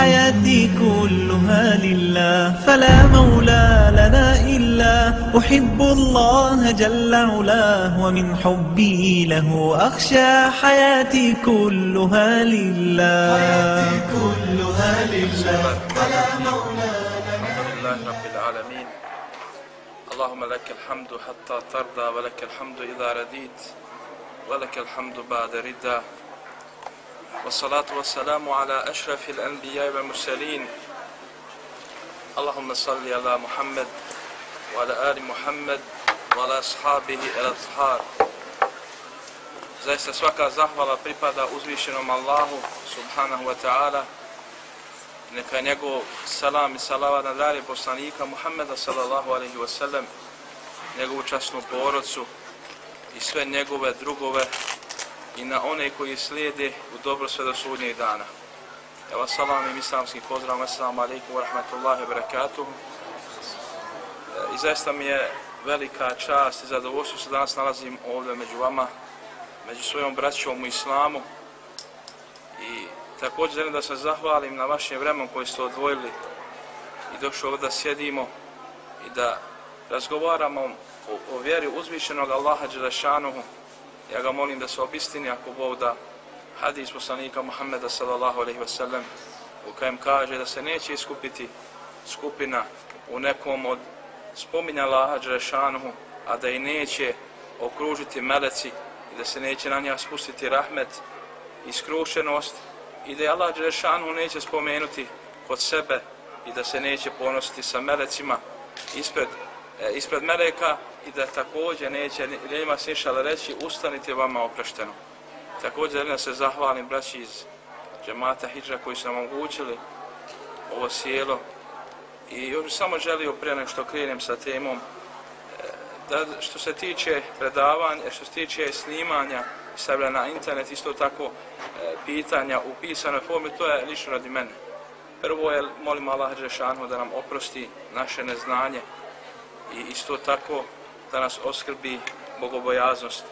حياتي كلها لله فلا مولى لنا إلا. أحب الله جل علاه ومن حبي له أخشى. حياتي كلها لله. حياتي كلها لله فلا مولى الحمد لله رب العالمين. اللهم لك الحمد حتى ترضى ولك الحمد إذا رديت ولك الحمد بعد رضا. والصلاة والسلام على أشرف الأنبياء والمرسلين اللهم صل على محمد وعلى آل محمد وعلى أصحابه الأطهار Zaista svaka zahvala pripada uzvišenom Allahu subhanahu wa ta'ala neka je njegov salam i salava na dragi poslanika Muhammeda sallallahu alaihi wa sallam, njegovu časnu porodcu i sve njegove drugove i na one koji slijede u dobro sve do sudnjeg dana. Evo salam i islamski pozdrav, assalamu alaikum wa rahmatullahi wa barakatuhu. I zaista mi je velika čast i zadovoljstvo se danas nalazim ovdje među vama, među svojom braćom u islamu i također želim da se zahvalim na vašem vremenu koji ste odvojili i došli ovdje da sjedimo i da razgovaramo o, o vjeri uzvišenog Allaha Đelešanuhu. Ja ga molim da se obistini ako Bog da. Hadis poslanika Muhammeda sallallahu alaihi wasallam u kojem kaže da se neće iskupiti skupina u nekom od spominja Allaha Đelešanuhu, a da i neće okružiti meleci i da se neće na njega spustiti rahmet i skrušenost i da je Allah Đelešanu neće spomenuti kod sebe i da se neće ponositi sa melecima ispred, e, ispred meleka i da također neće njima snišala reći ustanite vama oprašteno. Također da se zahvalim braći iz džemata Hidža koji su nam omogućili ovo sjelo i još samo želio prije nego što krenem sa temom e, da što se tiče predavanja, što se tiče snimanja stavlja na internet, isto tako e, pitanja u pisanoj formi, to je lično radi mene. Prvo je, molim Allah Žešanu da nam oprosti naše neznanje i isto tako da nas oskrbi bogobojaznost.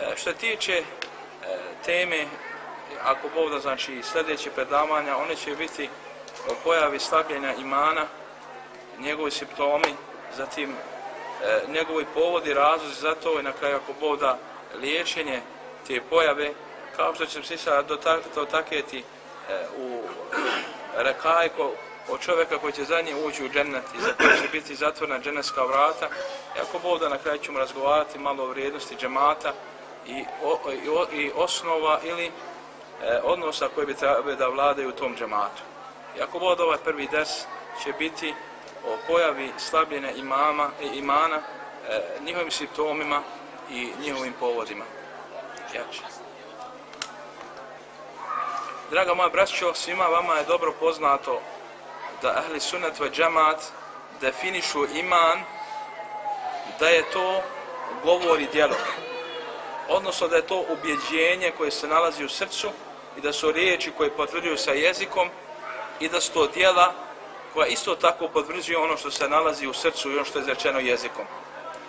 E, što tiče e, teme, ako Bog da znači sljedeće predavanja, one će biti o pojavi slabljenja imana, njegovi simptomi, zatim e, njegovi povodi, razlozi za to i na kraju ako liječenje te pojave, kao što ćemo se sada dotaketi u rekajko od čovjeka koji će za nje ući u džennet i za koji će biti zatvorena dženevska vrata. I ako Bog da na kraju ćemo razgovarati malo o vrijednosti džemata i, o, i, o, i osnova ili e, odnosa koji bi trebali da vladaju u tom džematu. I ako Bog da ovaj prvi des će biti o pojavi slabljenja imama, imana, e, njihovim simptomima i njihovim povodima. Draga moja braćo, svima vama je dobro poznato da ahli sunnet ve džamat definišu iman da je to govor i djelo. Odnosno da je to ubjeđenje koje se nalazi u srcu i da su riječi koje potvrđuju sa jezikom i da su to djela koja isto tako potvrđuju ono što se nalazi u srcu i ono što je izrečeno jezikom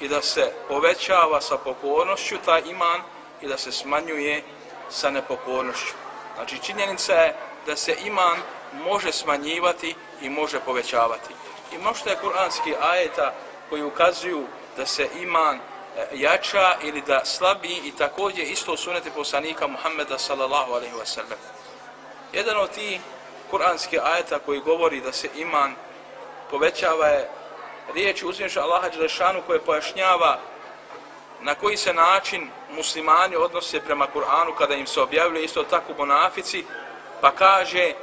i da se povećava sa pokornošću taj iman i da se smanjuje sa nepokornošću. Znači činjenica je da se iman može smanjivati i može povećavati. I možda je kuranski ajeta koji ukazuju da se iman jača ili da slabi i također isto sunete poslanika Muhammeda sallallahu alaihi wa sallam. Jedan od tih kuranskih ajeta koji govori da se iman povećava je riječ uzviša Allaha Đelešanu koje pojašnjava na koji se način muslimani odnose prema Kur'anu kada im se objavljuje isto tako monafici, pa kaže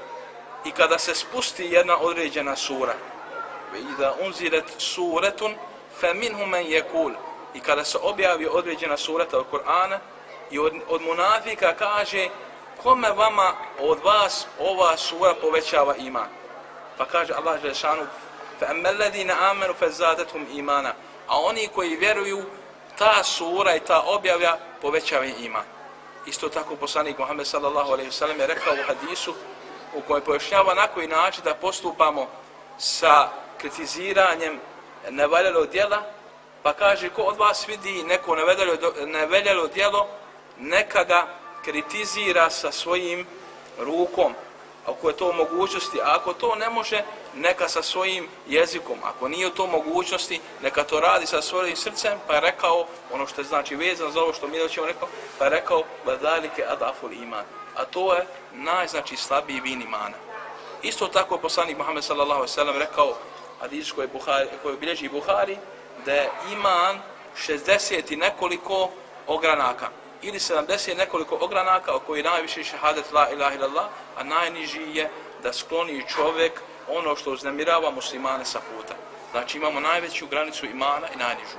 i kada se spusti jedna određena sura. Ve iza unzilet suratun fa minhum man yakul i kada se objavi određena surata od Kur'ana i od, od munafika kaže kome vama od vas ova sura povećava iman? Pa kaže Allah dželešanu fa ammal ladina amanu fazadathum imana. A oni koji vjeruju ta sura i ta objavlja povećava iman. Isto tako poslanik Muhammed sallallahu alejhi ve sellem je rekao u hadisu u kojem pojašnjava na koji način da postupamo sa kritiziranjem nevaljalo djela, pa kaže ko od vas vidi neko nevaljalo djelo, neka ga kritizira sa svojim rukom ako je to u mogućnosti, a ako to ne može, neka sa svojim jezikom, ako nije to mogućnosti, neka to radi sa svojim srcem, pa je rekao, ono što je znači vezano za ovo što mi ćemo rekao, pa je rekao, badalike adaful iman. A to je najznači slabiji vin imana. Isto tako je poslanik Muhammed sallallahu sellem rekao, hadis koji Buhari, koji bilježi Buhari, da je iman 60 i nekoliko ogranaka ili 70 nekoliko ogranaka o koji najviše šehadet la ilaha illallah, a najniži je da skloni čovjek ono što uznemirava muslimane sa puta. Znači imamo najveću granicu imana i najnižu.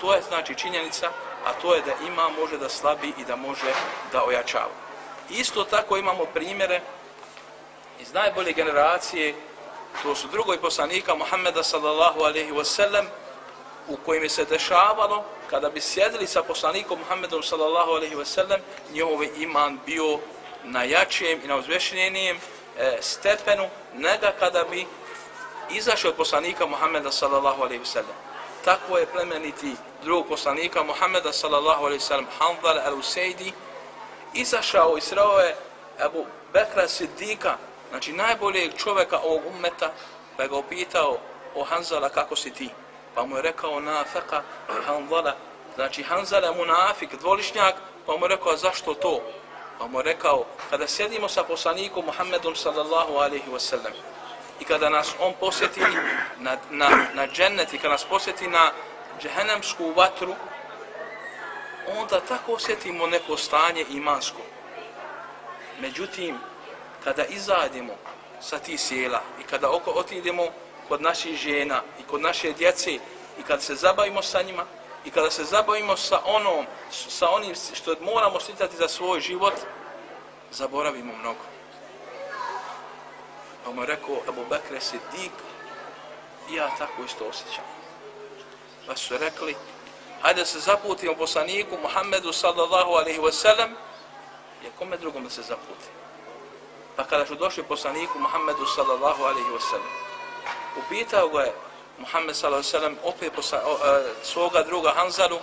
To je znači činjenica, a to je da ima može da slabi i da može da ojačava. Isto tako imamo primjere iz najbolje generacije, to su drugoj poslanika Muhammeda sallallahu alaihi wasallam, u kojim se dešavalo kada bi sjedili sa poslanikom Muhammedom sallallahu alaihi ve sellem, njihov iman bio na jačijem i na uzvešenjenijem e, stepenu, nego kada bi izašao od poslanika Muhammeda sallallahu alaihi ve sellem. Tako je plemeniti drugog poslanika Muhammeda sallallahu alaihi ve sellem, Hanzal al-Usaydi, izašao i sreo je Ebu Bekra Siddika, znači najboljeg čovjeka ovog ummeta, pa ga upitao o Hanzala kako si ti? pa mu je rekao nafaka Hanzala, znači Hanzala je munafik, dvolišnjak, pa mu je rekao zašto to? Pa mu je rekao, kada sjedimo sa poslanikom Muhammedom sallallahu alaihi wasallam i kada nas on posjeti na, na, na džennet i kada nas posjeti na džehennemsku vatru, onda tako osjetimo neko stanje imansko. Međutim, kada izađemo sa ti sjela i kada oko otidemo kod naših žena i kod naše djece i kada se zabavimo sa njima i kada se zabavimo sa onom, sa onim što moramo štitati za svoj život, zaboravimo mnogo. Pa mu je rekao Abu Bakr Siddiq i ja tako isto osjećam. Pa su rekli, hajde se zaputimo poslaniku Muhammedu sallallahu alaihi wa sallam, je kome drugom da se zaputi. Pa kada su došli poslaniku Muhammedu sallallahu alaihi wa sallam, upitao ga je Muhammed s.a.v. opet posa, o, a, svoga druga Hanzalu,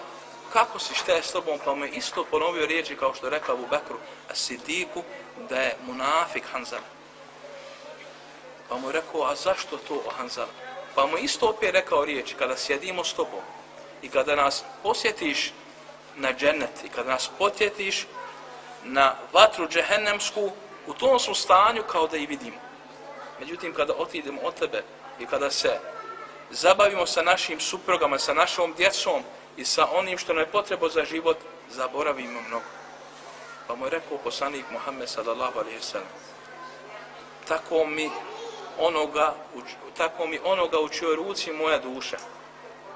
kako si, šta je s tobom, pa mu je isto ponovio riječi kao što je rekao u Bekru, a Sidiku, da je munafik Hanzala. Pa mu je rekao, a zašto to Hanzala? Pa mu isto opet rekao riječi, kada sjedimo s tobom i kada nas posjetiš na džennet i kada nas potjetiš na vatru džehennemsku, u tom su stanju kao da i vidimo. Međutim, kada otidemo od tebe i kada se zabavimo sa našim suprugama, sa našom djecom i sa onim što nam je potrebo za život, zaboravimo mnogo. Pa mu je rekao poslanik Muhammed sallallahu alaihi sallam, tako mi onoga, tako mi onoga u čoj ruci moja duša.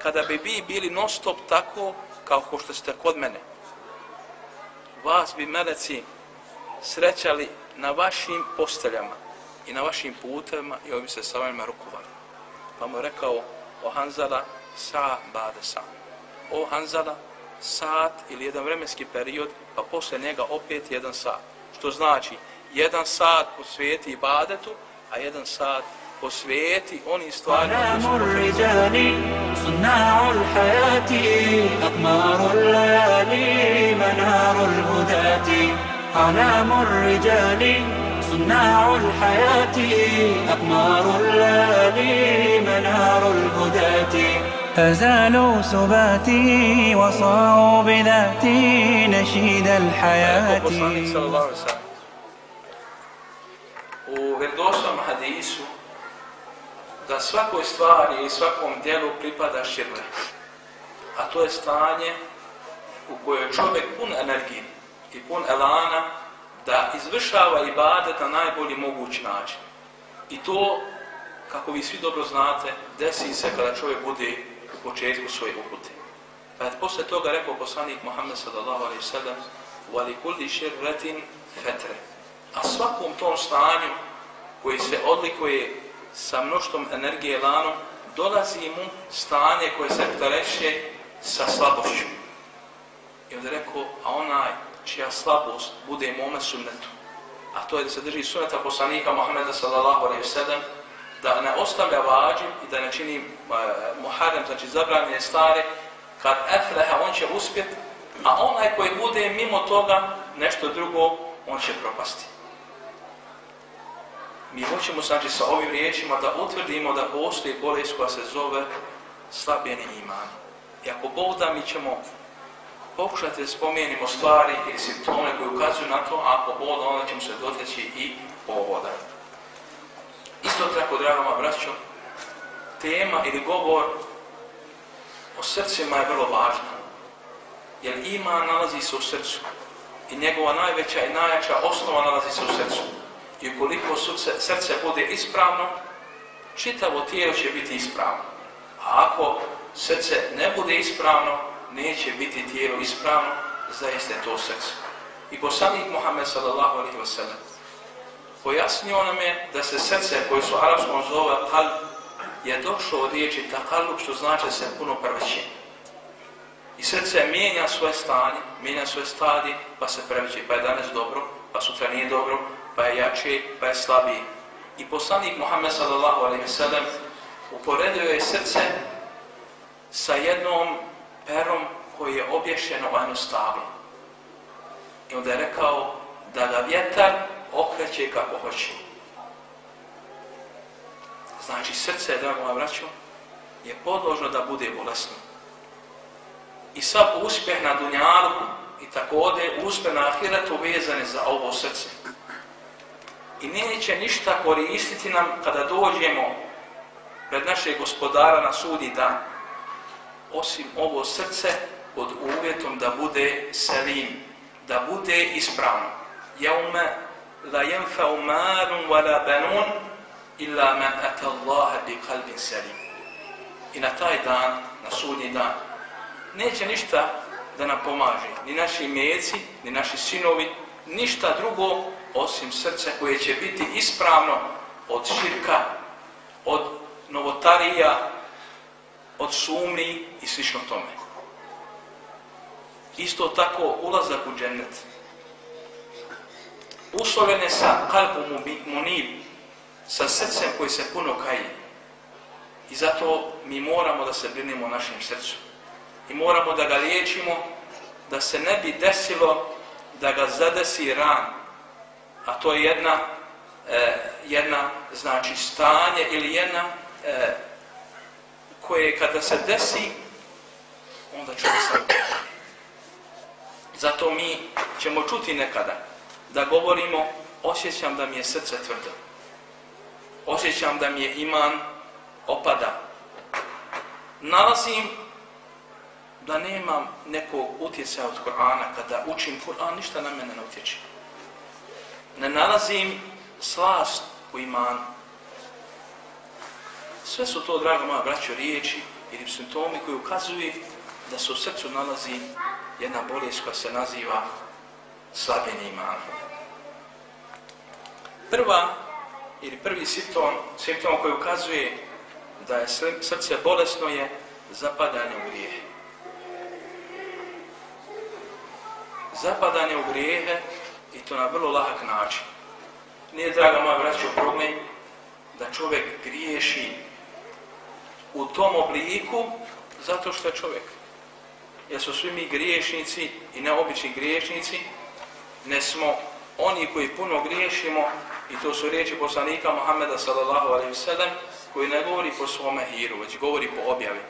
Kada bi vi bili non stop tako kao ko što ste kod mene, vas bi meleci srećali na vašim posteljama i na vašim putevima i ovim se sa vama rukovali. Pa mu je rekao o Hanzala sa bade sa. O Hanzala sat ili jedan vremenski period, pa posle njega opet jedan sat. Što znači, jedan sat posvijeti ibadetu, a jedan sat koji su الرجال صناع الحياة أقمار الليالي منار الهداة أعلام الرجال صناع الحياة أقمار الليالي منار الهداة أزالوا سباتي وصاروا بذاتي نشيد الحياة poslanik sallallahu alejhi ve sellem. U vjerodostojnom hadisu da svakoj stvari i svakom djelu pripada širle. A to je stanje u kojoj je čovjek pun energije i pun elana da izvršava ibadet na najbolji mogući način. I to, kako vi svi dobro znate, desi se kada čovjek bude u početku svoje upute. Pa je posle toga rekao poslanik Muhammed sallallahu alaihi sallam kulli širretin fetre. A svakom tom stanju koji se odlikuje sa mnoštom energije lanom, dolazi mu stanje koje se tareše sa slabošću. I onda rekao, a onaj čija slabost bude mome sunnetu, a to je da se drži sunneta poslanika Muhammeda sallallahu alaihi sallam, da ne ostavlja vađim i da ne čini uh, muharem, znači zabranjene stare, kad efleha on će uspjet, a onaj koji bude mimo toga nešto drugo, on će propasti. Mi hoćemo znači sa ovim riječima da utvrdimo da postoji bolest koja se zove slabljeni iman. I ako Bog da mi ćemo pokušati da spomenimo stvari ili simptome koji ukazuju na to, a ako Bog da onda ćemo se doteći i povoda. Isto tako, dragoma braćo, tema ili govor o srcima je vrlo važna. Jer ima nalazi se u srcu. I njegova najveća i najjača osnova nalazi se u srcu. I ukoliko srce bude ispravno, čitavo tijelo će biti ispravno. A ako srce ne bude ispravno, neće biti tijelo ispravno, zaiste to srce. I poslanik Muhammed sallallahu alaihi wa sallam pojasnio nam je da se srce koje su arapskom zove kalb je došlo od riječi takalub što znači se puno prveće. I srce mijenja svoje stanje, mijenja svoje stadi, pa se preveće, pa je danas dobro, pa sutra nije dobro, pa je jače, pa je slabiji. I poslanik Muhammed sallallahu alaihi sallam uporedio je srce sa jednom perom koji je obješeno u jedno stablo. I onda je rekao da ga vjetar okreće kako hoće. Znači srce, drago moja braćo, je podložno da bude bolesno. I sav uspjeh na dunjalu i također uspjeh na ahiretu vezane za ovo srce. I neće ništa koristiti nam kada dođemo pred našeg gospodara na sudi dan, osim ovo srce pod uvjetom da bude selim, da bude ispravno. Jaume la jenfa'u malun wala banun illa man ata Allaha bi kalbin selim. I na taj dan, na sudnji dan, neće ništa da nam pomaže. Ni naši mjeci, ni naši sinovi, ništa drugo osim srce koje će biti ispravno od širka, od novotarija, od sumni i slično tome. Isto tako ulazak u džennet. Uslovene sa kalbom munib, sa srcem koji se puno kaji. I zato mi moramo da se brinemo o našem srcu. I moramo da ga liječimo, da se ne bi desilo da ga zadesi ran. A to je jedna, e, jedna znači stanje ili jedna e, koje kada se desi, onda čovjek sam. Zato mi ćemo čuti nekada da govorimo osjećam da mi je srce tvrdo. Osjećam da mi je iman opada. Nalazim da nemam nekog utjecaja od Korana, kada učim Kur'an, ništa na mene ne utječe. Ne nalazim slast u imanu. Sve su to, draga moja braćo, riječi ili simptomi koji ukazuju da se u srcu nalazi jedna bolest koja se naziva slabljenje imana. Prva ili prvi simptom, simptom koji ukazuje da je srce bolesno je zapadanje u grijehe. Zapadanje u grijehe i to na vrlo lahak način. Nije, draga moja braćo, problem da čovjek griješi u tom obliku zato što je čovjek. Jer su svi mi griješnici i neobični griješnici, ne smo oni koji puno griješimo i to su riječi poslanika Muhammeda sallallahu alaihi sallam koji ne govori po svome hiru, već govori po objavi.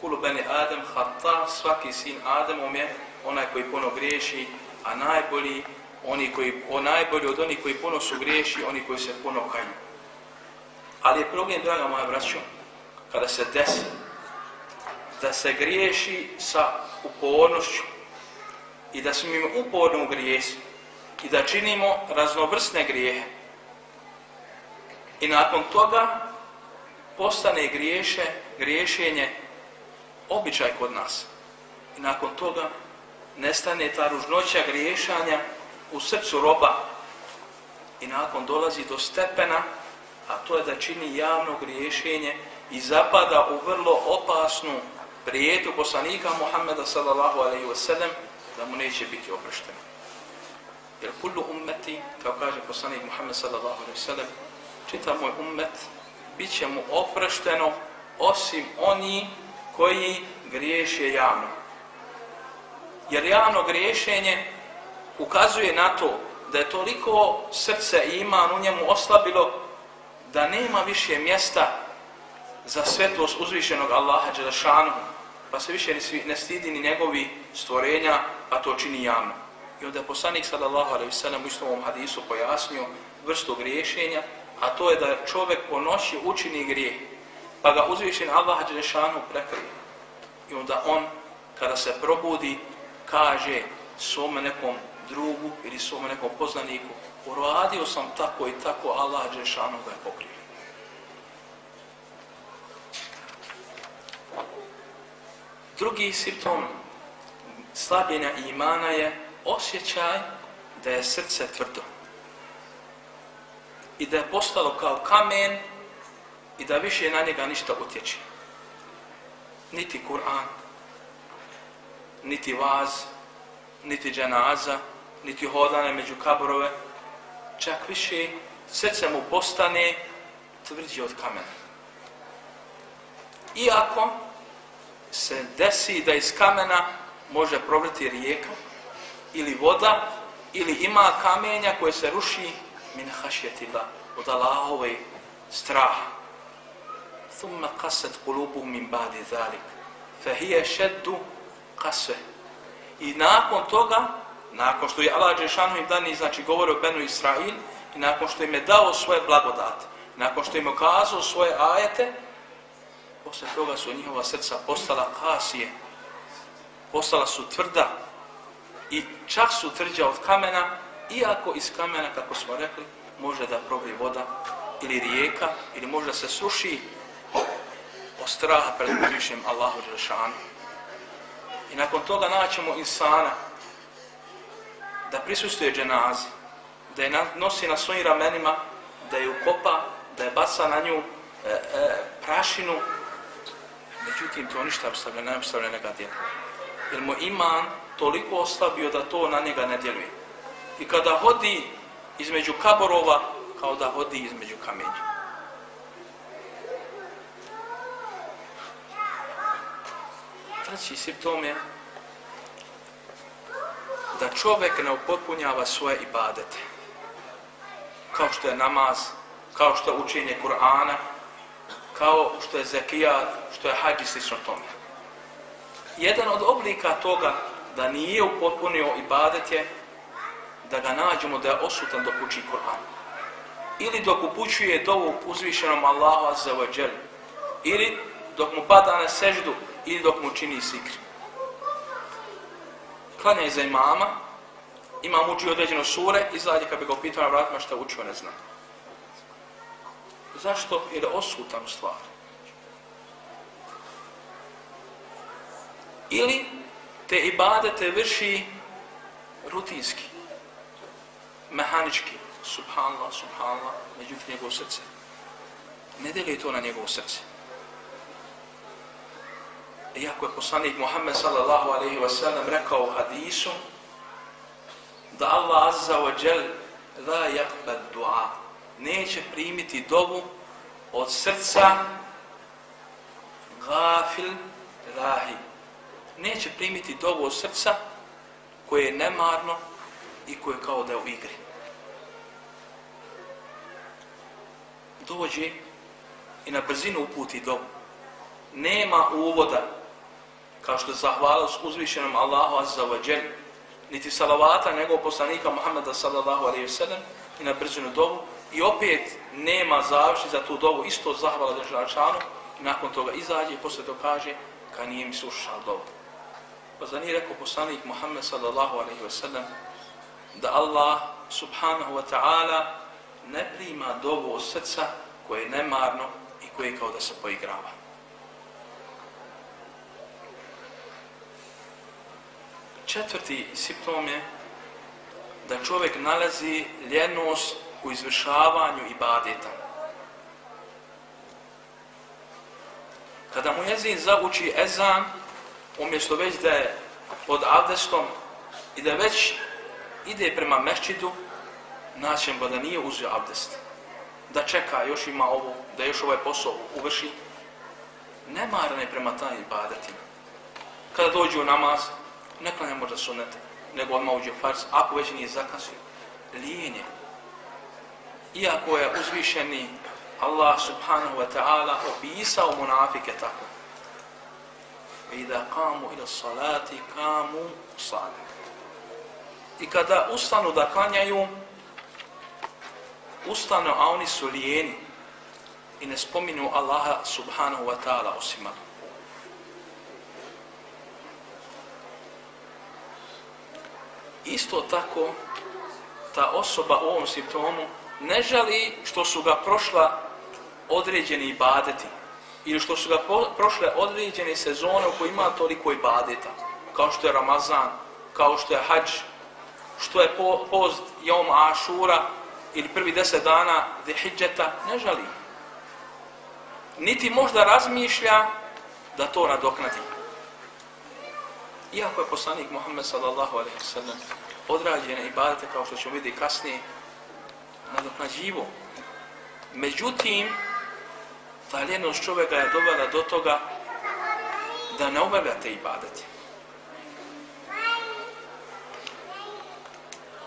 Kulu beni Adem hatta, svaki sin Ademom je onaj koji puno griješi, a najbolji, oni koji, o najbolji od onih koji puno su griješi, oni koji se puno kaju. Ali je problem, draga moja braćo, kada se desi da se griješi sa upornošću i da smo im uporno u grijesi i da činimo raznovrsne grijehe. I nakon toga postane griješe, griješenje običaj kod nas. I nakon toga nestane ta ružnoća griješanja u srcu roba i nakon dolazi do stepena, a to je da čini javno griješenje i zapada u vrlo opasnu prijetu poslanika Muhammeda sallallahu alaihi wa sallam da mu neće biti oprošteno. Jer kullu ummeti, kao kaže poslanik Muhammed sallallahu alaihi wa sallam, čita moj ummet, bit će mu oprošteno osim oni koji griješe javno. Jer javno griješenje ukazuje na to da je toliko srce i iman u njemu oslabilo da nema više mjesta za svetlost uzvišenog Allaha Đelešanu, pa se više ne stidi ni njegovi stvorenja, pa to čini javno. I onda je poslanik sallallahu alaihi sallam u istom hadisu pojasnio vrstu griješenja, a to je da čovjek po noći učini grijeh, pa ga uzvišen Allah Đelešanu prekrije. I onda on, kada se probudi, kaže svome nekom drugu ili svome nekom poznaniku, uradio sam tako i tako, Allah Đelešanu ga je pokrio. Drugi simptom slabljenja imana je osjećaj da je srce tvrdo i da je postalo kao kamen i da više na njega ništa utječe. Niti Kur'an, niti vaz, niti dženaza, niti hodane među kaborove, čak više srce mu postane tvrđi od kamena. Iako se desi da iz kamena može provrti rijeka ili voda ili ima kamenja koje se ruši min hašjetila od Allahove straha. Thumma qasat qulubu min ba'di zalik. Hiya shaddu qaswa. I nakon toga, nakon što je Allah Đešanu im dani, znači govori o Benu Israil, i nakon što im je dao svoje blagodate, nakon što im je ukazao svoje ajete, posle toga su njihova srca postala kasije, postala su tvrda i čak su tvrđa od kamena, iako iz kamena, kako smo rekli, može da probi voda ili rijeka, ili može se suši od straha pred uzvišenjem Allahu Đelešanu. I nakon toga naćemo insana da prisustuje dženazi, da je nosi na svojim ramenima, da je ukopa, da je baca na nju e, e, prašinu, međutim to ništa ostavlja, ne ostavlja neka djela. Jer mu iman toliko oslabio da to na njega ne djeluje. I kada hodi između kaborova, kao da hodi između kamenja. Treći simptom je da čovjek ne upotpunjava svoje ibadete. Kao što je namaz, kao što je učenje Kur'ana, kao što je zekijat, što je hađi slično tome. Jedan od oblika toga da nije upotpunio ibadet je da ga nađemo da je osutan dok uči Kur'an. Ili dok upućuje dovu uzvišenom Allahu Azza. Ili dok mu pada na seždu ili dok mu čini sikr. Klanja iza imama, imam uči određeno sure, izlađe kad bi ga upitao na vratima šta učio, ne zna. Zašto? Jer je osutan u stvari. Ili te ibadete vrši rutinski, mehanički, subhanallah, subhanallah, međutim njegovo srce. Ne deli to na njegovo srce. Iako je poslanik Muhammed sallallahu alaihi wa sallam rekao u hadisu da Allah azza wa jel la yakbad dua neće primiti dovu od srca gafil rahi neće primiti dovu od srca koje je nemarno i koje je kao da je u igri. Dođe i na brzinu uputi dovu. Nema uvoda, kao što je zahvalnost uzvišenom Allahu Azza wa Jal, niti salavata nego poslanika Muhammeda sallallahu alaihi wa sallam i na brzinu dovu. I opet nema završi za tu dovu, isto zahvala državačanu i nakon toga izađe i posle to kaže kad nije mi slušao dovu. Pa za nije rekao poslanik Muhammed sallallahu alaihi wa sallam da Allah subhanahu wa ta'ala ne prima dovu od srca koje je nemarno i koje je kao da se poigrava. Četvrti simptom je da čovjek nalazi ljenost u izvršavanju ibadeta. Kada mu jezin zauči ezan, umjesto već da je pod abdestom i da već ide prema mešćidu, naćem ga da nije uzeo abdest. Da čeka, još ima ovo, da još ovaj posao uvrši. Nemaran prema taj ibadetima. Kada dođe u namaz, ne klanja možda sunet, nego odmah uđe fars, ako već nije zakasio. Lijenje. Iako je uzvišeni Allah subhanahu wa ta'ala opisao munafike tako. I da kamu ila salati, kamu sali. I kada ustanu da klanjaju, ustanu, a oni su lijeni i ne spominu Allaha subhanahu wa ta'ala osim Isto tako, ta osoba u ovom simptomu ne žali što su ga prošla određeni ibadeti ili što su ga prošle određene sezone u kojima ima toliko ibadeta, kao što je Ramazan, kao što je hađ, što je po, post Jom Ašura ili prvi deset dana Dehidžeta, ne žali. Niti možda razmišlja da to nadoknadi. Iako je poslanik Muhammed sallallahu alaihi sallam odrađene ibadete, kao što ćemo vidjeti kasnije, nadoknađivo. Međutim, ta ljenost čovjeka je dovela do toga da ne obavlja te ibadete.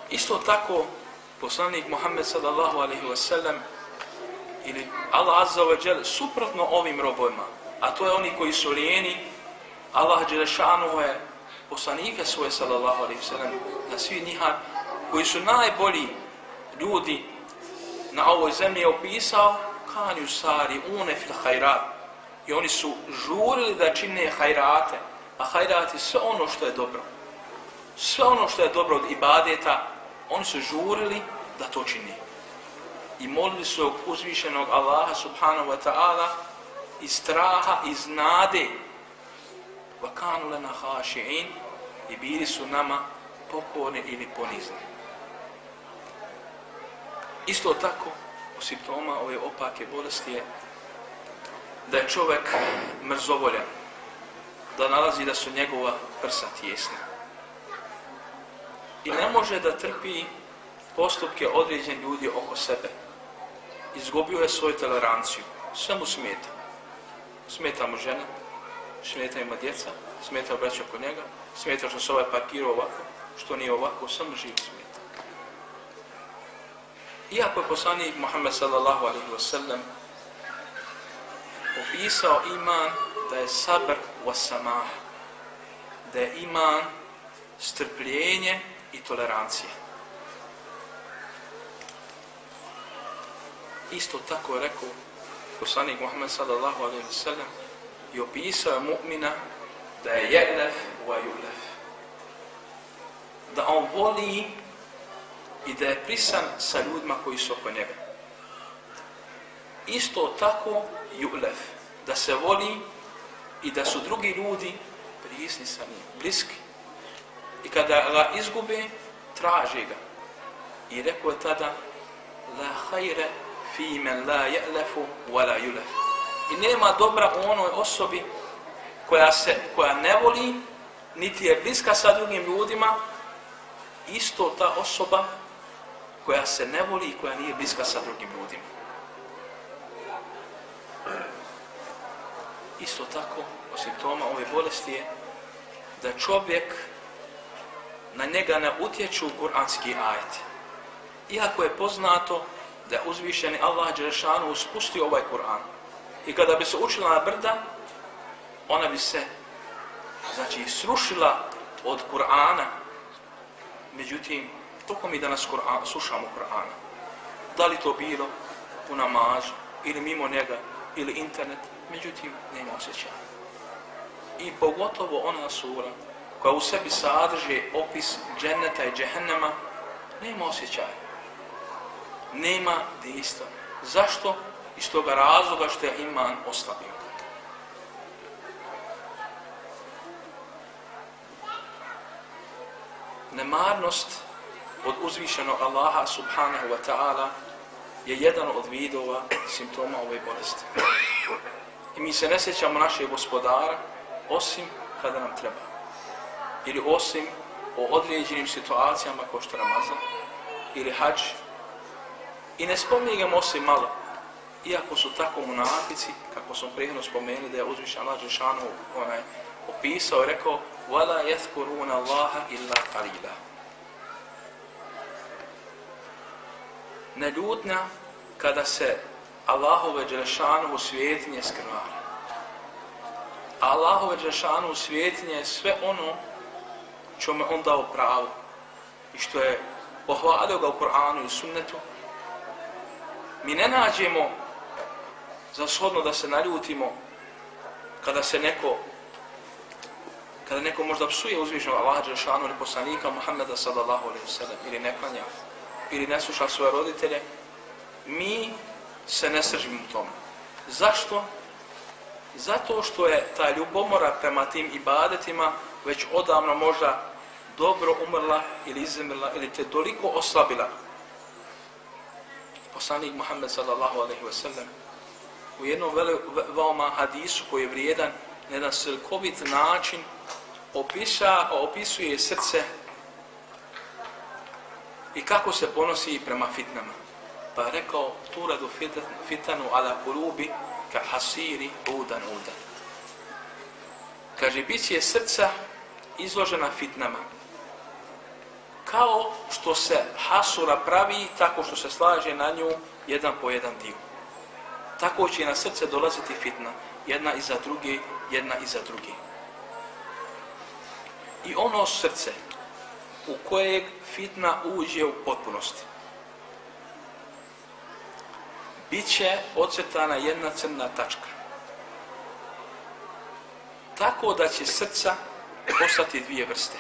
Isto tako, poslanik Muhammed sallallahu alaihi wa sallam ili Allah azza wa jel suprotno ovim robojima, a to je oni koji su lijeni, Allah Đelešanu je poslanike svoje sallallahu alaihi sallam na svi njiha koji su najbolji ljudi na ovoj zemlji je opisao kanju sari une hajrat. I oni su žurili da čine hajrate a hajrat je sve ono što je dobro. Sve ono što je dobro od ibadeta oni su žurili da to čini i molili su uzvišenog Allaha subhanahu wa ta'ala iz straha, iz nade wa kanu lana haši'in i bili su nama pokorni ili ponizni. Isto tako, u simptoma ove opake bolesti je da je čovjek mrzovoljan, da nalazi da su njegova prsa tjesna. I ne može da trpi postupke određen ljudi oko sebe. Izgubio je svoju toleranciju. Sve mu smeta. Smeta mu žena, smeta ima djeca, smeta braća oko njega, smeta što se ovaj parkirao ovako, što nije ovako, samo živ smeta. Iako je poslanik Muhammed sallallahu alaihi wa sallam opisao iman da je sabr wa samah, da je iman strpljenje i tolerancija. Isto tako je rekao poslanik Muhammed sallallahu alaihi wa i opisao mu'mina da je je'lef wa yu'lef. Da on voli i da je prisan sa ljudima koji su oko njega. Isto tako yu'lef. Da se voli i da su drugi ljudi prisni sa njim, bliski. I kada ga izgube, traže ga. I rekao je tada, la hajre fi men la je'lefu wa la yulef. I nema dobra u onoj osobi koja, se, koja ne voli, niti je bliska sa drugim ljudima, isto ta osoba koja se ne voli i koja nije bliska sa drugim ljudima. Isto tako, o simptoma ove bolesti je da čovjek na njega ne utječu kuranski ajeti. Iako je poznato da je uzvišeni Allah Đerešanu spustio ovaj Kur'an. I kada bi se učila na brda, ona bi se znači, srušila od Kur'ana. Međutim, toliko mi danas Kur'an, slušamo Kur'ana. Da li to bilo u namazu, ili mimo njega, ili internet, međutim, nema osjećaja. I pogotovo ona sura koja u sebi sadrži opis dženeta i džehennema, nema osjećaja. Nema dejstva. Zašto? Iz toga razloga što je iman oslabio. Nemarnost od uzvišenog Allaha subhanahu wa ta'ala je jedan od vidova simptoma ove bolesti. I mi se ne sjećamo našeg gospodara osim kada nam treba. Ili osim o određenim situacijama kao što Ramazan ili hađ. I ne spominjamo osim malo Iako su tako munafici, kako smo prijedno spomenuli da je uzvišen Allah Žešanu onaj, opisao i rekao وَلَا يَذْكُرُونَ اللَّهَ إِلَّا قَلِيلًا Neljutnja kada se Allahove Đelešanu u svijetinje skrvari. Allahove Đelešanu u svijetinje je sve ono što me on dao pravo i što je pohvalio ga u Koranu i sunnetu. Mi ne nađemo za shodno da se naljutimo kada se neko kada neko možda psuje uzvišnog Allaha Đelešanu ili poslanika Muhammeda sallallahu alaihi sallam ili ne klanja ili ne sluša svoje roditelje, mi se ne sržimo. Zašto? Zato što je ta ljubomora prema tim ibadetima već odavno možda dobro umrla ili izmrla ili te toliko oslabila. Poslanik Muhammed sallallahu alaihi wa sallam u jednom veoma hadisu koji je vrijedan na jedan način opisa, opisuje srce i kako se ponosi prema fitnama. Pa je rekao, turadu fitanu ala kulubi ka hasiri udan udan. Kaže, bit će srca izložena fitnama. Kao što se hasura pravi, tako što se slaže na nju jedan po jedan dio. Tako će na srce dolaziti fitna, jedna iza druge, jedna iza druge. I ono srce u kojeg fitna uđe u potpunosti, bit će ocrtana jedna crna tačka. Tako da će srca postati dvije vrste.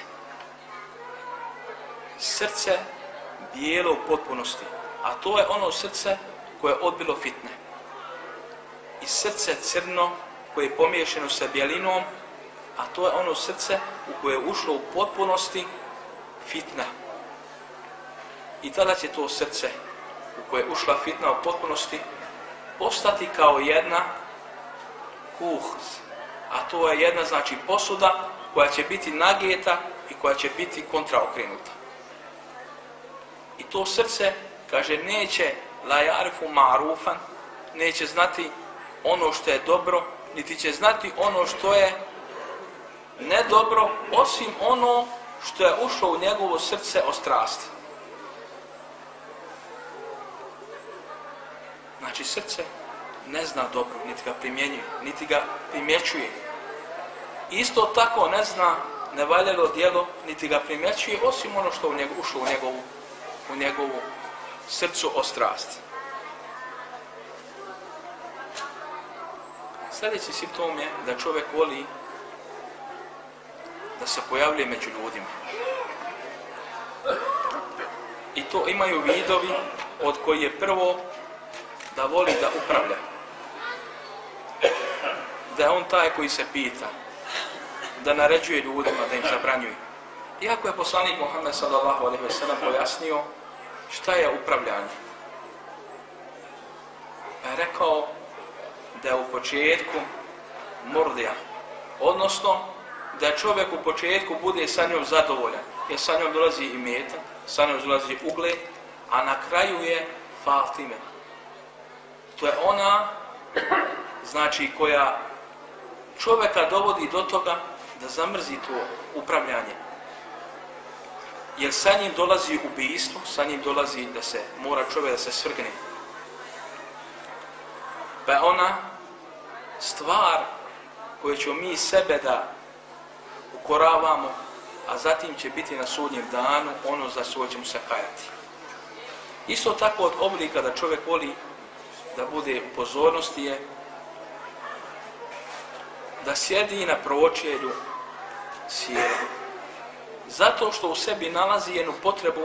Srce bijelo u potpunosti, a to je ono srce koje je odbilo fitne. I srce crno koje je pomiješeno sa bijelinom, a to je ono srce u koje je ušlo u potpunosti fitna. I tada će to srce u koje je ušla fitna u potpunosti postati kao jedna kuh, a to je jedna znači posuda koja će biti nagijeta i koja će biti kontraokrenuta. I to srce, kaže, neće la jarifu marufan, neće znati ono što je dobro, niti će znati ono što je ne dobro, osim ono što je ušlo u njegovo srce o strasti. Znači srce ne zna dobro, niti ga primjenjuje, niti ga primjećuje. Isto tako ne zna nevaljalo djelo, niti ga primjećuje, osim ono što je ušlo u njegovu, u njegovu srcu o strasti. Sljedeći simptom je da čovjek voli da se pojavljuje među ljudima. I to imaju vidovi od koji je prvo da voli da upravlja. Da je on taj koji se pita. Da naređuje ljudima, da im zabranjuje. Iako je poslanik Muhammed sallallahu alaihi sallam pojasnio šta je upravljanje. Pa je rekao da je u početku mordija. Odnosno, da čovjek u početku bude sa njom zadovoljan. Jer sa njom dolazi i meta, sa njom dolazi ugled, a na kraju je Fatime. To je ona, znači, koja čovjeka dovodi do toga da zamrzi to upravljanje. Jer sa njim dolazi ubijstvo, sa njim dolazi da se mora čovjek da se svrgne. Pa ona stvar koju ćemo mi sebe da ukoravamo, a zatim će biti na sudnjem danu ono za svoje ćemo se kajati. Isto tako od oblika da čovjek voli da bude u pozornosti je da sjedi na pročelju sjelu. Zato što u sebi nalazi jednu potrebu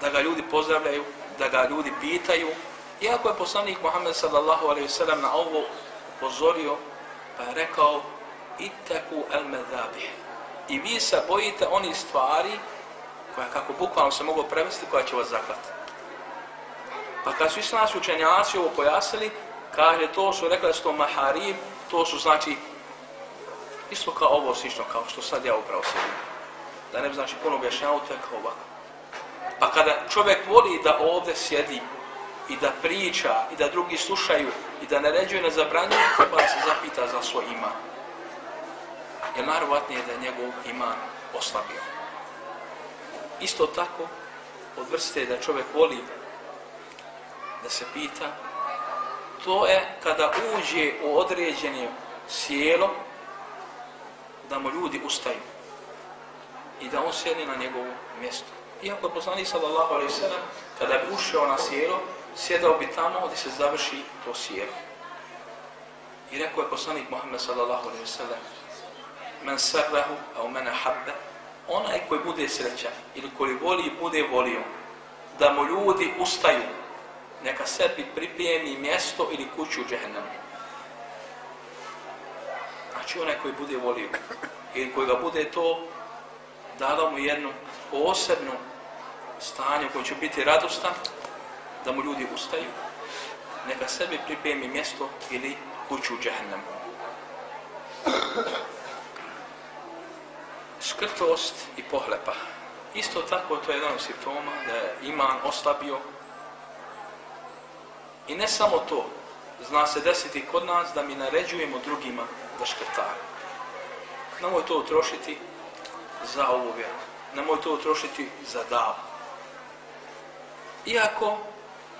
da ga ljudi pozdravljaju, da ga ljudi pitaju. Iako je poslanik Muhammed sallallahu alaihi sallam na ovo upozorio, pa je rekao ittaku al medhabih. I vi se bojite oni stvari koja, kako bukvalno se mogu prevesti, koja će vas zaklati. Pa kad su islamski učenjaci ovo pojasnili, kaže to su rekli da su to maharim, to su znači isto kao ovo slično, kao što sad ja upravo sjedim. Da ne bi znači puno objašnjavao, to je kao ovako. Pa kada čovjek voli da ovdje sjedi i da priča i da drugi slušaju i da naređuje na zabranjuje, treba se zapita za svoj iman. Jer narovatnije da je njegov iman oslabio. Isto tako, od vrste da čovjek voli da se pita to je kada uđe u određeno sjelo, da mu ljudi ustaju i da on sjedi na njegovu mjesto. Iako je poslanik sallallahu alaihi sallam, kada bi ušao na sjelo, sjedao bi tamo gdje se završi to sjelo. I rekao je poslanik Muhammed sallallahu alaihi sallam, men sarrahu, a u mene habbe, onaj koji bude srećan ili koji voli bude volio, da mu ljudi ustaju, neka sebi pripremi mjesto ili kuću u džehennemu. Znači onaj koji bude volio ili koji ga bude to dalo mu jednu posebnu stanje u kojem će biti radostan, da mu ljudi ustaju, neka sebi pripremi mjesto ili kuću u džehennemu. Škrtost i pohlepa. Isto tako to je jedan od simptoma da je iman oslabio. I ne samo to, zna se desiti kod nas da mi naređujemo drugima da škrtaju. Nemoj to utrošiti za ovu vjeru. Nemoj to utrošiti za davu. Iako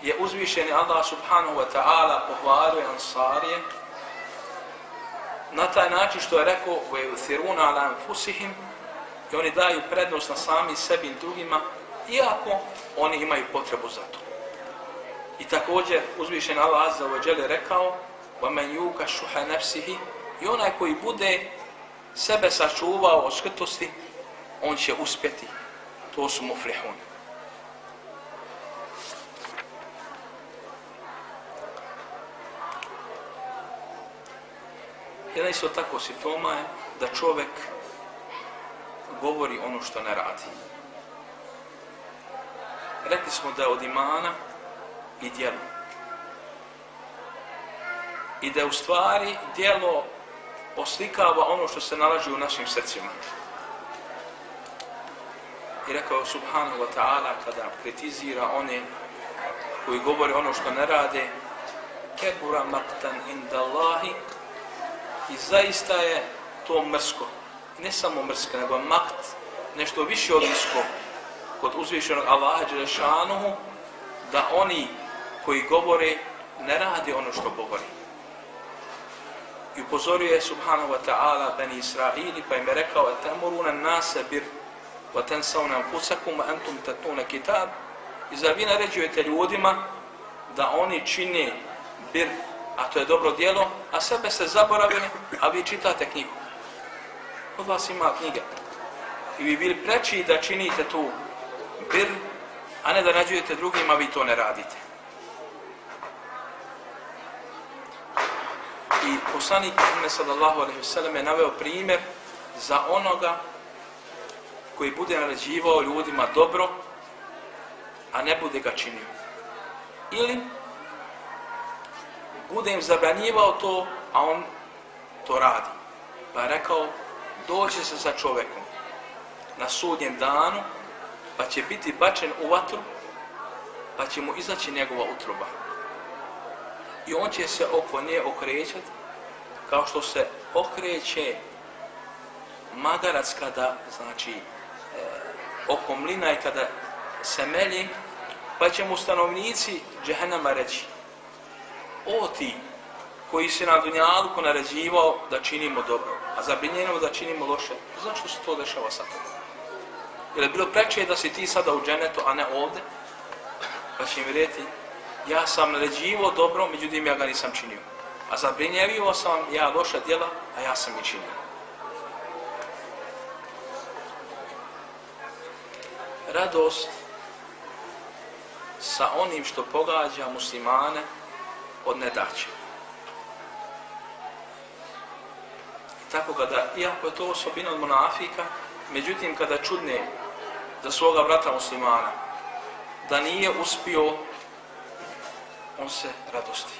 je uzvišeni Allah subhanahu wa ta'ala pohvalio Ansarije na taj način što je rekao وَيُثِرُونَ عَلَى أَنفُسِهِمْ i oni daju prednost na sami sebi i drugima, iako oni imaju potrebu za to. I također uzvišen Allah Azza wa Jale rekao وَمَنْ يُوكَ شُحَ نَفْسِهِ i onaj koji bude sebe sačuvao od škrtosti, on će uspjeti. To su muflihun. Jedan isto tako simptoma je da čovjek govori ono što ne radi. Rekli smo da je od imana i djelo. I da je u stvari djelo oslikava ono što se nalaži u našim srcima. I rekao subhanahu wa ta'ala kada kritizira one koji govore ono što ne rade kebura maktan inda Allahi i zaista je to mrsko. Ne samo mrsko, nego makt, nešto više od mrsko kod uzvišenog Allaha Đelešanuhu da oni koji govore ne rade ono što govori. I upozorio je subhanahu wa ta'ala bani Israili pa im je rekao etamuruna nase bir wa tansawna anfusakum antum tatuna kitab i zar vi naređujete ljudima da oni čine bir a to je dobro djelo, a sebe ste zaboravili, a vi čitate knjigu. Kod vas ima knjige. I vi bili preći da činite tu bir, a ne da nađujete drugima, vi to ne radite. I poslanik Muhammed sallallahu alaihi je naveo primjer za onoga koji bude naređivao ljudima dobro, a ne bude ga činio. Ili bude im zabranjivao to, a on to radi. Pa je rekao, doći se sa čovjekom na sudnjem danu, pa će biti bačen u vatru, pa će mu izaći njegova utroba. I on će se oko nje okrećati, kao što se okreće magarac kada, znači, e, oko mlina i kada se melji, pa će mu stanovnici džehennama reći, o ti koji se na dunjalku naređivao da činimo dobro, a zabrinjeno da činimo loše, zašto se to dešava sad? Je li bilo preče da si ti sada u dženetu, a ne ovde? Pa će mi reći, ja sam naređivao dobro, međutim ja ga nisam činio. A zabrinjevio sam ja loša djela, a ja sam i činio. Radost sa onim što pogađa muslimane od nedaće. I tako kada, iako je to osobina od monafika, međutim kada čudne za svoga brata muslimana, da nije uspio, on se radosti.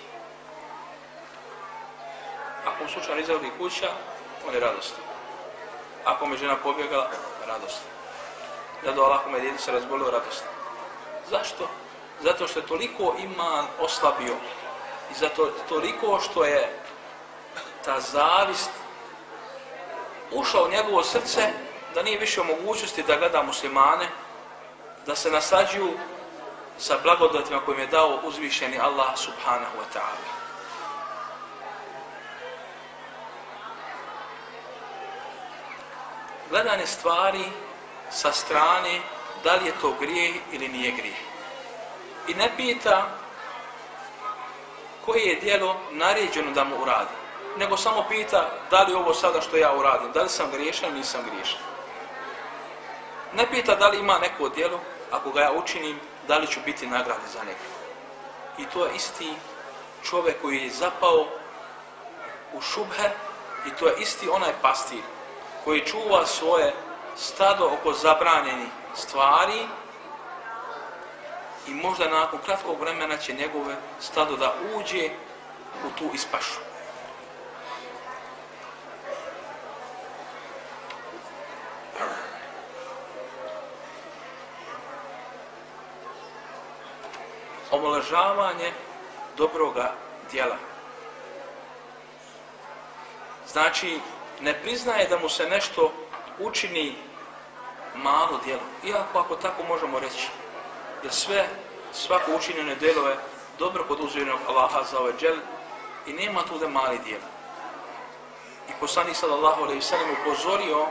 Ako mu slučajno izavili kuća, on je radosti. Ako me žena pobjegala, radosti. Da do Allah me se razbolio, radosti. Zašto? Zato što je toliko iman oslabio i zato toliko što je ta zavist ušla u njegovo srce, da nije više u mogućnosti da gleda muslimane, da se nasađuju sa blagodatima kojim je dao uzvišeni Allah subhanahu wa ta'ala. Gledanje stvari sa strane da li je to grije ili nije grije. I ne pita koje je dijelo naređeno da mu uradi, nego samo pita da li ovo sada što ja uradim, da li sam griješan ili nisam griješan. Ne pita da li ima neko djelo, ako ga ja učinim, da li ću biti nagradi za njega. I to je isti čovjek koji je zapao u šubhe i to je isti onaj pastir koji čuva svoje stado oko zabranjenih stvari i možda nakon kratkog vremena će njegove stado da uđe u tu ispašu. Omalažavanje dobroga djela. Znači, ne priznaje da mu se nešto učini malo djelo. Iako ako tako možemo reći, jer sve, svako učinjeno djelo je dobro kod uzvijenog Allaha za ovaj džel i nema tu da mali djela. I poslanik sallallahu alaihi sallam upozorio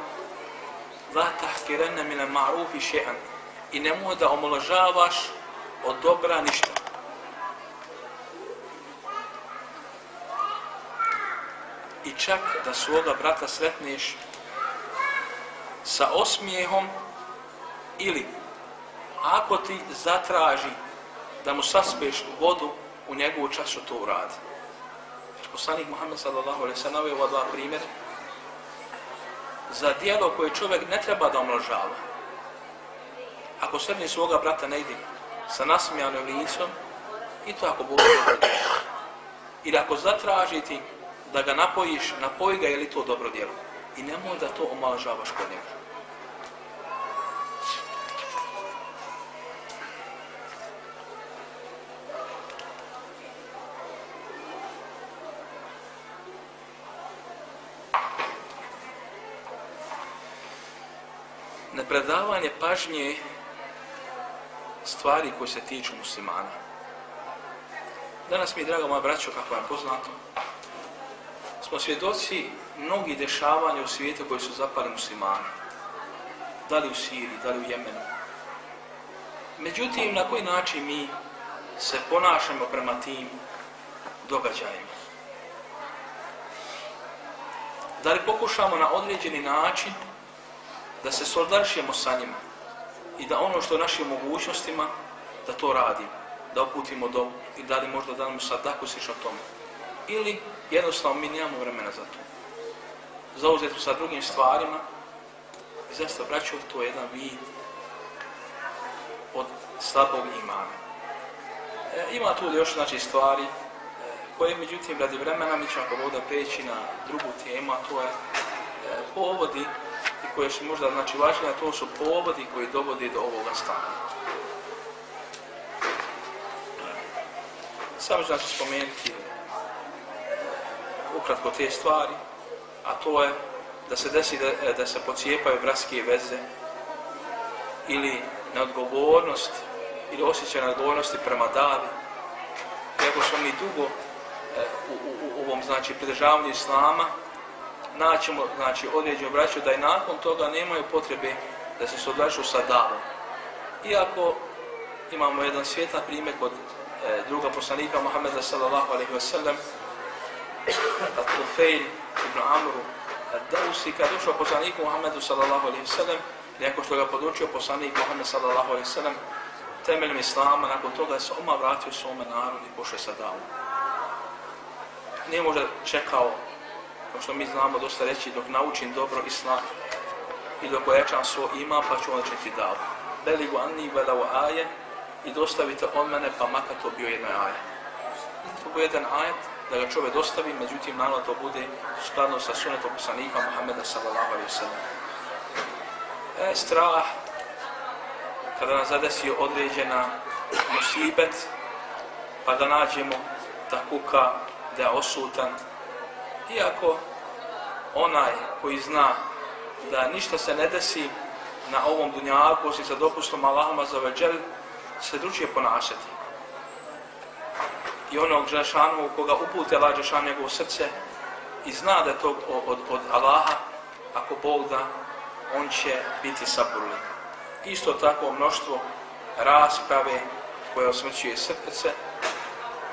la tahkirenne mine ma'rufi še'an i nemoj da omalažavaš od dobra ništa. I čak da svoga brata sretneš sa osmijehom ili ako ti zatraži da mu saspeš vodu u njegovu čašu to uradi. Poslanik Muhammed sallallahu alaihi sallam je ova dva primjer za dijelo koje čovjek ne treba da omlažava. Ako sretni svoga brata negdje sa nasmijanim licom, i to ako bude dobro. Ili ako zatraži ti da ga napojiš, napoji ga je li to dobro djelo. I nemoj da to omalažavaš kod njega. Nepredavanje pažnje stvari koje se tiču muslimana. Danas mi, draga moja braćo, kako poznato, smo svjedoci mnogih dešavanja u svijetu koji su zapali muslimani. Da li u Siriji, da li u Jemenu. Međutim, na koji način mi se ponašamo prema tim događajima? Da li pokušamo na određeni način da se soldaršijemo sa njima i da ono što je našim mogućnostima, da to radimo, da uputimo do i da li možda damo sadaku slično tome. Ili jednostavno mi nemamo vremena za to. Zauzeti sa drugim stvarima i zaista braćo, to je jedan vid od slabog imana. E, ima tu još znači, stvari e, koje, međutim, radi vremena mi ćemo da preći na drugu temu, a to je e, povodi i koje su možda znači, važnije, a to su povodi koji dovodi do ovoga stanja. Samo znači spomenuti ukratko te stvari, a to je da se desi da, da se pocijepaju bratske veze ili neodgovornost ili osjećaj neodgovornosti prema davi. Iako smo mi dugo e, u, u, u, ovom znači pridržavanju islama, naćemo znači određenu braću da i nakon toga nemaju potrebe da se sodlaču sa davom. Iako imamo jedan svjetan primjer kod e, druga poslanika Muhammeda sallallahu alaihi wa sallam, At-Tufejl ibn Amru Ad-Dausi, kada došao poslaniku Muhammedu sallallahu alaihi sallam, nakon što ga podučio poslanik Muhammed sallallahu alaihi sallam, temeljem Islama, nakon toga se oma vratio svome narodu i pošao sa davom. Nije možda čekao, kao što mi znamo dosta reći, dok naučim dobro Islam i dok ojačam svoj ima, pa ću onda četi davu. Beligu anni velavu aje i dostavite od mene, pa makar to bio jednoj aje. To bio jedan ajet, da ga čovjek dostavi, međutim, naravno to bude skladno sa sunetom poslanika Muhammeda sallallahu alaihi sallam. E, strah, kada nas zadesi određena musibet, pa da nađemo da kuka, da je osutan, iako onaj koji zna da ništa se ne desi na ovom dunjaku, osim sa dopustom Allahuma za veđel, se dručije ponašati i onog Žešanu koga upute Allah Žešan njegovo srce i zna da je to od, od Allaha, ako Bog da, on će biti saburli. Isto tako mnoštvo rasprave koje osmrćuje srce,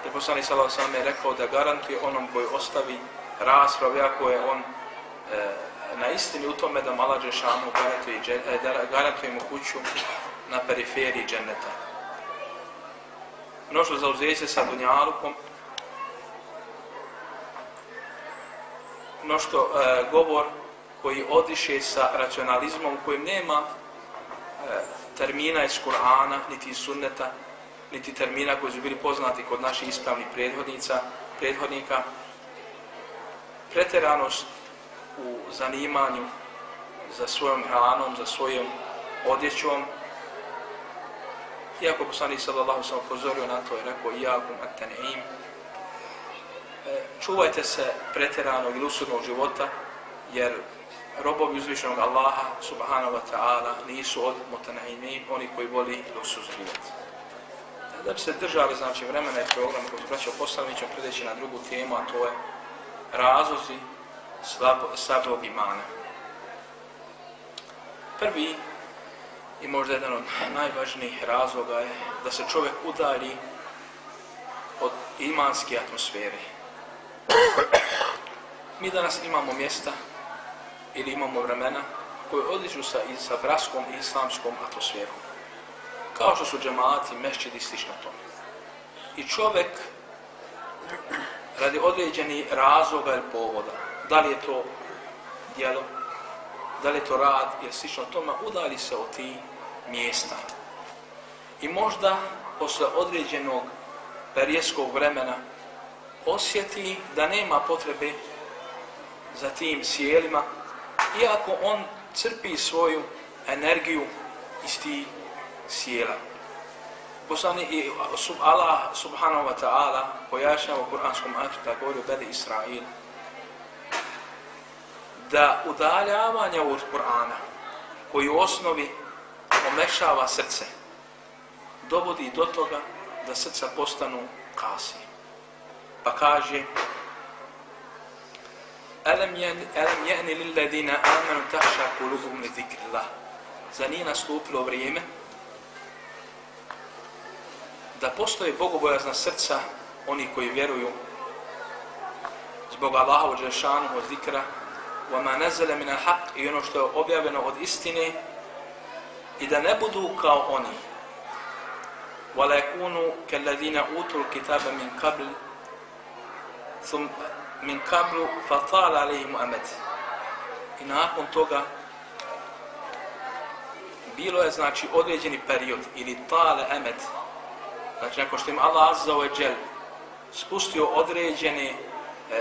jer alejhi ve sellem je rekao da garantuje onom koji ostavi raspravu, ako je on e, na istini u tome da Mala Đešanu garantuje, e, garantuje mu kuću na periferiji dženeta. Mnoštvo zauzeće sa Dunjalukom, mnoštvo e, govor koji odiše sa racionalizmom u kojem nema termina iz Kur'ana, niti iz sunneta, niti termina koji su bili poznati kod naših ispravnih prethodnika, pretjeranost u zanimanju za svojom hranom, za svojom odjećom, iako poslanik sallallahu sam upozorio na to i rekao iyakum at-tan'im e, čuvajte se pretjeranog i lusudnog života jer robovi uzvišenog Allaha subhanahu wa ta'ala nisu od mutanaimin, oni koji voli luksuz život. Da bi se držali znači, vremena i programa koji se braćao poslanićem, predeći na drugu temu, a to je razlozi slabo, slabog imana. Prvi i možda jedan od najvažnijih razloga je da se čovjek udalji od imanske atmosfere. Mi danas imamo mjesta ili imamo vremena koje odliču sa, sa braskom i islamskom atmosferom. Kao što su džemati, mešćidi i slično tome. I čovjek radi određeni razloga ili povoda, da li je to djelo, da li je to rad ili slično tome, udali se od tih mjesta. I možda posle određenog perijedskog vremena osjeti da nema potrebe za tim sjelima, iako on crpi svoju energiju iz tih sjela. Poslani i Allah subhanahu wa ta'ala pojašnjava u kuranskom da govori o Bedi Israil da udaljavanje od Kur'ana koji u osnovi omešava srce dovodi do toga da srca postanu kasi. Pa kaže Alam jeni lilladina amanu tahša kulubuhum li zikrillah. Za nije nastupilo vrijeme da postoje bogobojazna srca oni koji vjeruju zbog Allaha od Žešanu od zikra وَمَا نَزَلَ مِنَ الْحَقِّ i ono što je objavljeno od istine i da ne budu kao oni وَلَا يَكُونُوا كَالَّذِينَ أُوتُوا الْكِتَابَ مِنْ قَبْلِ ثُمْ min kablu fatala alejhim amed. I nakon toga bilo je znači određeni period ili tale amed. Znači nakon što im Allah azza wa džel spustio određene e,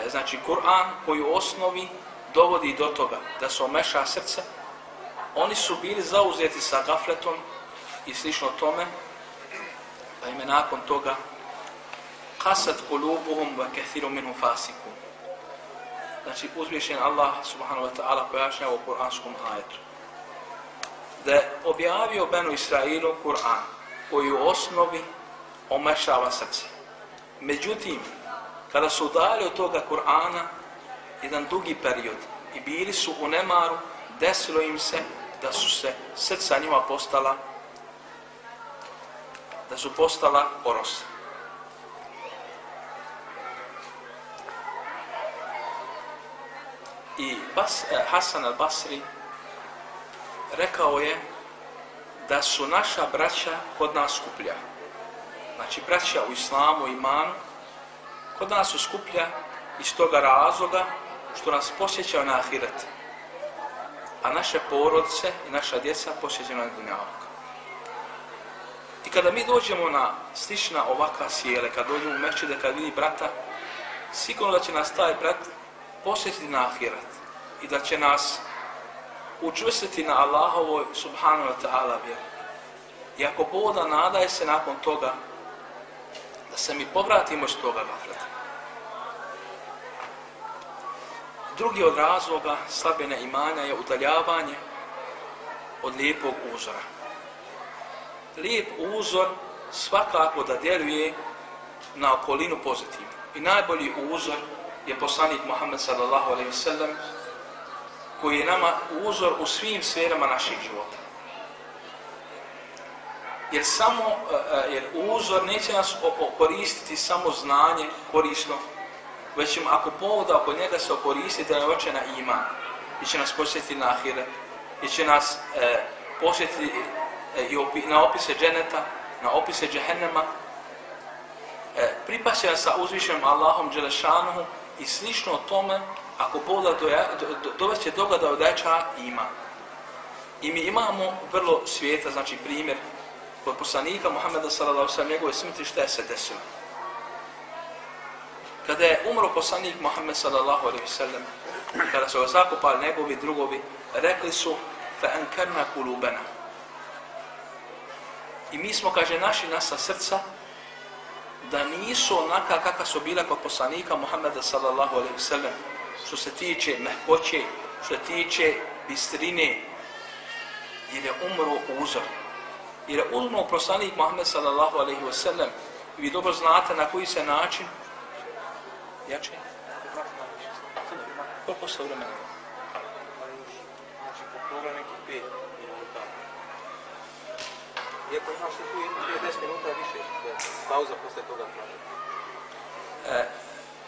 znači Kur'an koji u osnovi dovodi do toga da se omeša srce, oni su bili zauzeti sa gafletom i slično tome, pa ime nakon toga kasat kulubuhum wa kathiru minhum fasikum znači uzvišen Allah subhanahu wa ta'ala pojašnjava u kuranskom ajetu. Da je objavio Benu Israilu Kur'an koji u osnovi omešava srce. Međutim, kada su dali od toga Kur'ana jedan dugi period i bili su u nemaru, desilo im se da su se srca njima postala da su postala porosla. I Bas, eh, Hasan al-Basri rekao je da su naša braća kod nas skuplja. Znači, braća u islamu, imanu, kod nas su skuplja iz toga razloga što nas posjećaju na ahiret. A naše porodice i naša djeca posjećaju na dunjavog. I kada mi dođemo na slična ovakva sjele, kad dođemo u mečide, kad vidi brata, sigurno da će nas taj brat posjetiti na ahiret i da će nas učvrstiti na Allahovoj subhanahu wa ta'ala vjeru. I ako boda nadaje se nakon toga da se mi povratimo iz toga gafleta. Drugi od razloga slabene imanja je udaljavanje od lijepog uzora. Lijep uzor svakako da djeluje na okolinu pozitivno. I najbolji uzor je poslanik Muhammed sallallahu alaihi sallam koji je nama uzor u svim sferama naših života. Jer samo, e, e, jer uzor neće nas koristiti samo znanje korisno, već ćemo ako povoda oko njega se okoristiti da je na iman, i će nas posjetiti na ahire, i će nas e, posjetiti e, i na opise dženeta, na opise džehennema, e, pripasja sa uzvišenim Allahom Đelešanuhu i slično tome, ako Boga do, do, dovesti toga da odeća ima. I mi imamo vrlo svijeta, znači primjer, kod poslanika Muhammeda sallam njegove smrti šta je se desilo. Kada je umro poslanik Muhammed sallam, kada su ga zakupali njegovi drugovi, rekli su ankarna kulubena. I mi smo, kaže, naši nasa srca da nisu onaka kakva su bila kod poslanika Muhammeda sallam, što se tiče mehkoće, što se tiče bistrine, jer je umro uzor. Jer je umro poslanik Muhammed sallallahu alaihi wa sallam, vi dobro znate na koji se način, jače, koliko se vremena? Znači, po programu neki pet minuta. Iako imaš tu je 10 minuta više, pauza posle toga. E,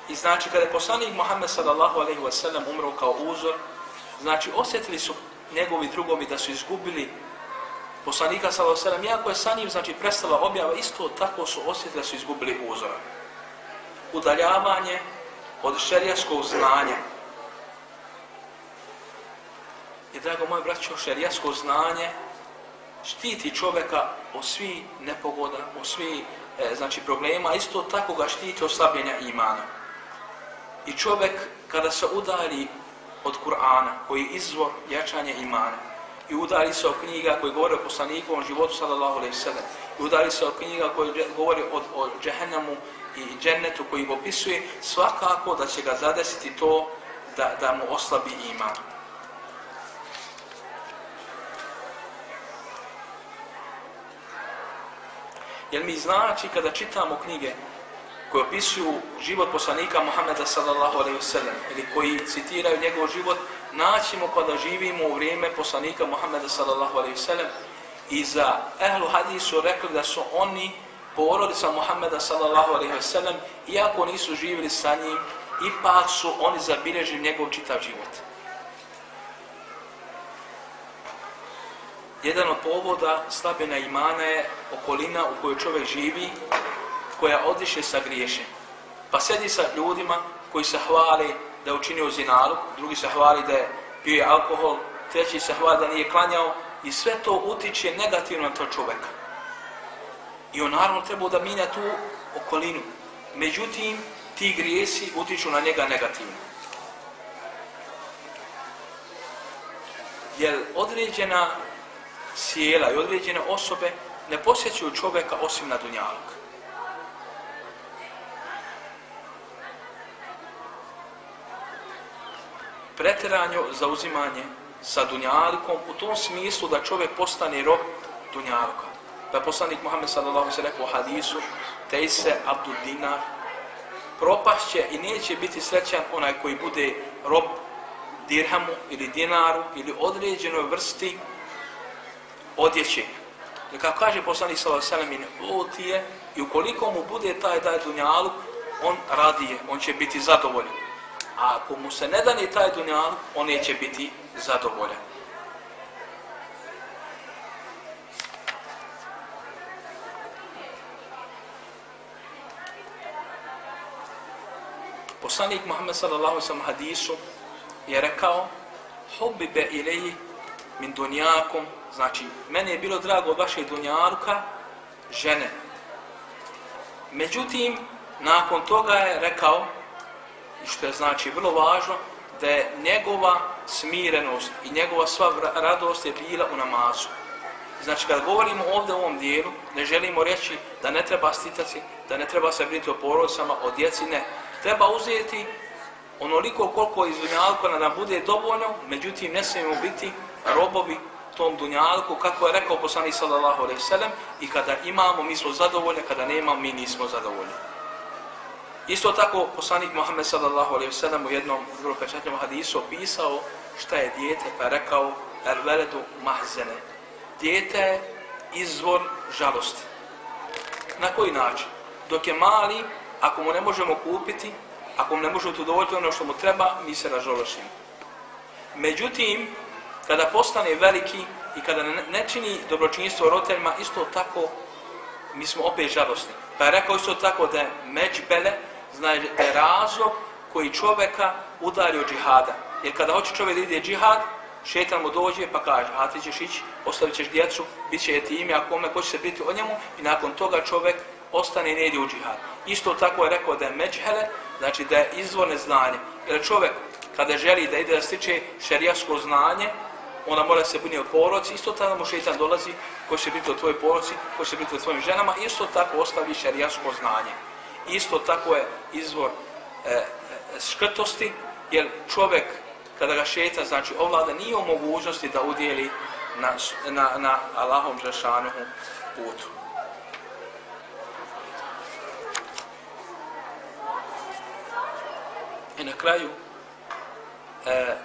I znači, kada je poslanik Muhammed sallallahu alaihi wa sallam umro kao uzor, znači osjetili su njegovi drugovi da su izgubili poslanika sallam, iako je sa njim znači, prestala objava, isto tako su osjetili da su izgubili uzora. Udaljavanje od šerijaskog znanja. I drago moje braćo, šerijasko znanje štiti čovjeka od svih nepogoda, od svih e, znači, problema, isto tako ga štiti od slabljenja imana. I čovjek kada se udari od Kur'ana, koji je izvor jačanja imana, i udari se o knjiga koji govore o poslanikovom životu, sallallahu alaihi sallam, i udari se o knjiga koji govori o, o džehennamu i džennetu koji opisuje, svakako da će ga zadesiti to da, da mu oslabi iman. Jer mi znači kada čitamo knjige koji opisuju život poslanika Muhammeda sallallahu alaihi sallam ili koji citiraju njegov život, naćemo kada živimo u vrijeme poslanika Muhammeda sallallahu alaihi sallam i za ehlu hadisu rekli da su oni porodica Muhammeda sallallahu alaihi sallam iako nisu živjeli sa njim, ipak su oni zabilježili njegov čitav život. Jedan od povoda slabina imana je okolina u kojoj čovjek živi koja odiše sa griješem. Pa sedi sa ljudima koji se hvali da učinio zinalu, drugi se hvali da je pio alkohol, treći se hvali da nije klanjao i sve to utiče negativno na to čovjeka. I on naravno treba da minja tu okolinu. Međutim, ti grijesi utiču na njega negativno. Jer određena sjela i određene osobe ne posjećuju čovjeka osim na dunjalog. Pretjeranje zauzimanje sa dunjalikom u tom smislu da čovjek postane rob dunjalika. Da poslanik Muhammed sallallahu se rekao u hadisu Tejse abdul dinar propašće i neće biti srećan onaj koji bude rob dirhamu ili dinaru ili određenoj vrsti odjeće. I kako kaže poslanik sallallahu alejhi ve i ukoliko mu bude taj taj dunjaluk on radije, on će biti zadovoljan a ako mu se ne dani taj dunjan, on neće biti zadovoljan. Poslanik Muhammed sallallahu sallam hadisu je rekao Hubbibe iliji min dunjakom, znači, meni je bilo drago od vašeg dunjaluka žene. Međutim, nakon toga je rekao što je znači vrlo važno, da je njegova smirenost i njegova sva radost je bila u namazu. Znači, kada govorimo ovdje u ovom dijelu, ne želimo reći da ne treba stitati, da ne treba se biti o porodicama, o djeci, ne. Treba uzeti onoliko koliko iz dunjalka nam bude dovoljno, međutim ne smijemo biti robovi tom dunjalku, kako je rekao poslanik sallallahu sallam, i kada imamo, mi smo zadovoljni, kada nemamo, mi nismo zadovoljni. Isto tako, poslanik Muhammed sallallahu alaihi wasallam u jednom vrlo pečatljivom hadisu opisao šta je dijete, pa je rekao el veledu mahzene. Dijete je izvor žalosti. Na koji način? Dok je mali, ako mu ne možemo kupiti, ako mu ne možemo dovoljiti ono što mu treba, mi se ražalošimo. Međutim, kada postane veliki i kada ne, čini dobročinjstvo roditeljima, isto tako mi smo opet žalosni. Pa je rekao isto tako da je međbele, znači da je razlog koji čoveka udari od džihada. Jer kada hoće čovjek da ide džihad, šetan mu dođe pa kaže, a ti ćeš ići, ostavit ćeš djecu, bit će ti ime, ako kome ko će se biti o njemu, i nakon toga čovjek ostane i ne ide u džihad. Isto tako je rekao da je međhele, znači da je izvorne znanje. Jer čovjek kada želi da ide da stiče šerijasko znanje, ona mora se buniti o poroci, isto tada mu dolazi koji će biti o tvojoj poroci, koji će biti o tvojim ženama, isto tako ostavi šerijasko znanje. Isto tako je izvor e, e, škrtosti, jer čovjek kada ga šeta, znači ovlada, nije u mogućnosti da udjeli na, na, na Allahom Žešanuhu putu. I na kraju, e,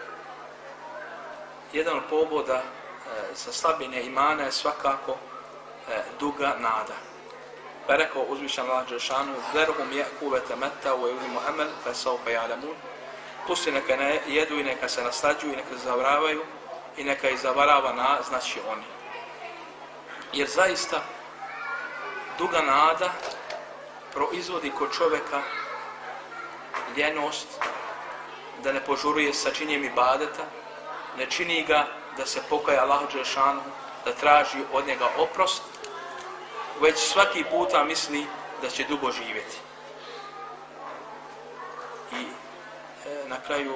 jedan od poboda e, za slabine imana je svakako e, duga nada. Pa rekao uzvišan Allah Đelšanu, Zerhum je kuvete meta u evlimu emel, fe saufe jalemun. Pusti neka ne jedu i neka se naslađuju i neka se zavravaju i neka ih zavarava na, znači oni. Jer zaista duga nada proizvodi kod čoveka ljenost, da ne požuruje sa činjem ibadeta, ne čini ga da se pokaja Allahu Đelšanu, da traži od njega oprost, već svaki puta misli da će dugo živjeti. I e, na kraju,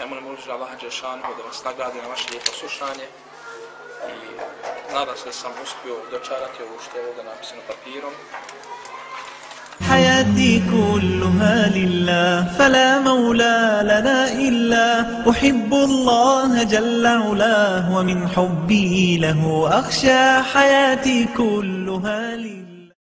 ja molim uliđa Allaha Đelšanu da vas nagradi na vaše lijepo slušanje i nadam se da sam uspio dočarati ovo što je ovdje napisano papirom. حياتي كلها لله فلا مولى لنا إلا. أحب الله جل علاه ومن حبي له أخشى. حياتي كلها لله.